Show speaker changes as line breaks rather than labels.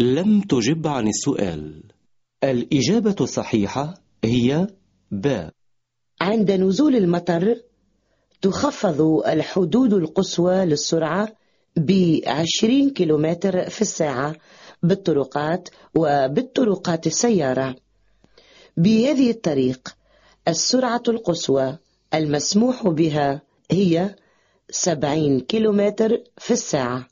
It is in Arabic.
لم تجب عن السؤال. الإجابة الصحيحة هي ب.
عند نزول المطر تخفض الحدود القصوى للسرعة بعشرين كيلومتر في الساعة بالطرقات وبالطرقات السيارة. بهذه الطريق السرعة القصوى المسموح بها هي سبعين كيلومتر في الساعة.